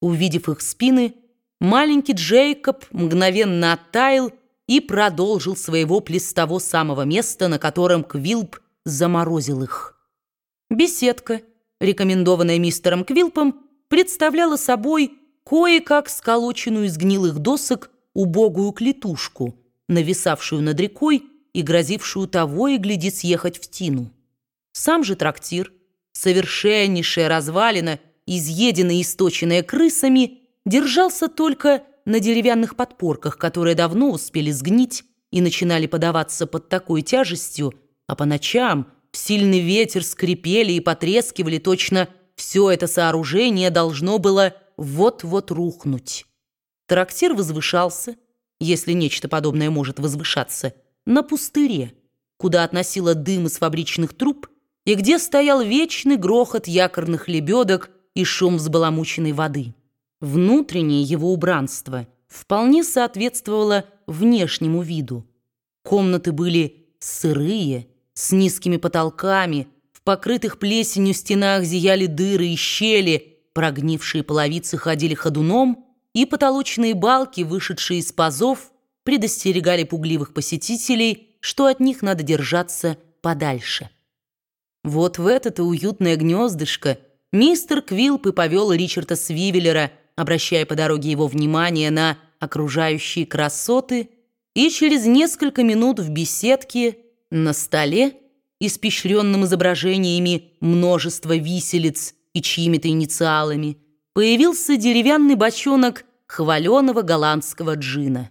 Увидев их спины, маленький Джейкоб мгновенно оттаял и продолжил своего вопль с того самого места, на котором Квилп заморозил их. Беседка, рекомендованная мистером Квилпом, представляла собой кое-как сколоченную из гнилых досок убогую клетушку, нависавшую над рекой и грозившую того и гляди съехать в тину. Сам же трактир, совершеннейшая развалина, изъеденная и источенная крысами, держался только на деревянных подпорках, которые давно успели сгнить и начинали подаваться под такой тяжестью, а по ночам в сильный ветер скрипели и потрескивали точно все это сооружение должно было вот-вот рухнуть. Трактир возвышался, если нечто подобное может возвышаться, на пустыре, куда относило дым из фабричных труб и где стоял вечный грохот якорных лебедок и шум взбаламученной воды. Внутреннее его убранство вполне соответствовало внешнему виду. Комнаты были сырые, с низкими потолками, в покрытых плесенью стенах зияли дыры и щели, прогнившие половицы ходили ходуном, и потолочные балки, вышедшие из пазов, предостерегали пугливых посетителей, что от них надо держаться подальше. Вот в это-то уютное гнездышко мистер Квилп и повел Ричарда Свивеллера, обращая по дороге его внимание на окружающие красоты, и через несколько минут в беседке на столе, испещренном изображениями множества виселиц и чьими-то инициалами, появился деревянный бочонок хваленого голландского джина.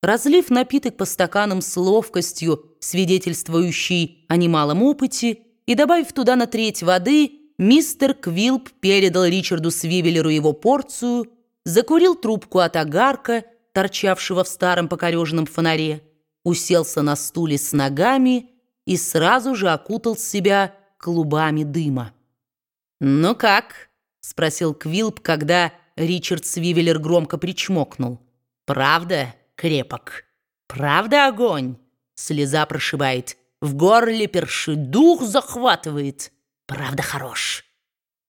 Разлив напиток по стаканам с ловкостью, свидетельствующей о немалом опыте, и добавив туда на треть воды, мистер Квилп передал Ричарду Свивеллеру его порцию, закурил трубку от огарка, торчавшего в старом покореженном фонаре, уселся на стуле с ногами и сразу же окутал себя клубами дыма. «Ну как?» — спросил Квилп, когда Ричард Свивеллер громко причмокнул. «Правда крепок? Правда огонь?» Слеза прошибает. В горле першит, дух захватывает. Правда хорош.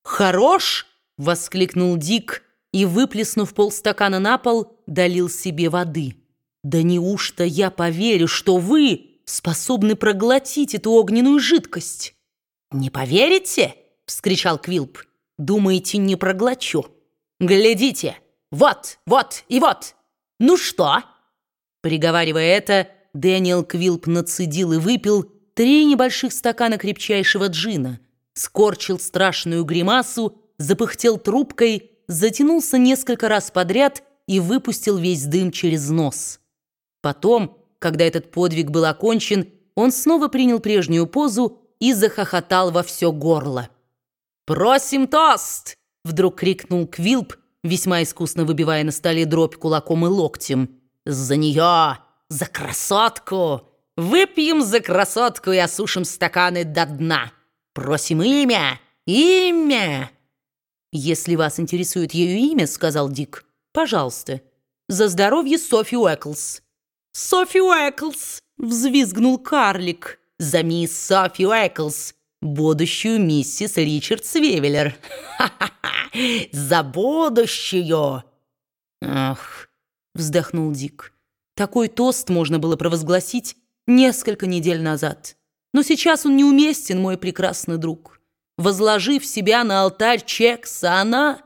«Хорош?» — воскликнул Дик и, выплеснув полстакана на пол, долил себе воды. «Да неужто я поверю, что вы способны проглотить эту огненную жидкость?» «Не поверите?» — вскричал Квилп. «Думаете, не проглочу? Глядите! Вот, вот и вот! Ну что?» Приговаривая это, Дэниел Квилп нацедил и выпил три небольших стакана крепчайшего джина, скорчил страшную гримасу, запыхтел трубкой, затянулся несколько раз подряд и выпустил весь дым через нос. Потом, когда этот подвиг был окончен, он снова принял прежнюю позу и захохотал во все горло. «Просим тост!» — вдруг крикнул Квилп, весьма искусно выбивая на столе дробь кулаком и локтем. «За нее! За красотку! Выпьем за красотку и осушим стаканы до дна! Просим имя! Имя!» «Если вас интересует ее имя, — сказал Дик, — пожалуйста, за здоровье Софи Уэклс». «Софи Уэклс!» — взвизгнул карлик. «За мисс Софи Уэклс, будущую миссис Ричард Свевеллер! Ха-ха-ха! За будущую!» «Ах!» — вздохнул Дик. «Такой тост можно было провозгласить несколько недель назад. Но сейчас он неуместен, мой прекрасный друг. Возложив себя на алтарь Чекса, она...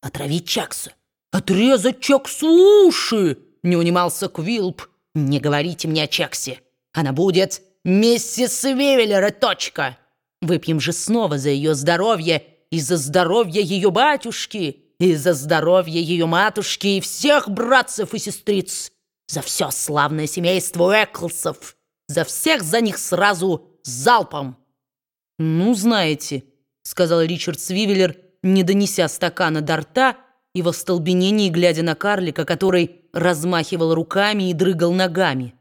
Отравить Чекса! Отрезать Чексу уши! Не унимался Квилп. Не говорите мне о Чексе. Она будет миссис Вивеллера, точка. Выпьем же снова за ее здоровье и за здоровье ее батюшки, и за здоровье ее матушки и всех братцев и сестриц, за все славное семейство Эклсов, за всех за них сразу залпом. «Ну, знаете», — сказал Ричард Свивеллер, не донеся стакана до рта и в остолбенении глядя на карлика, который размахивал руками и дрыгал ногами.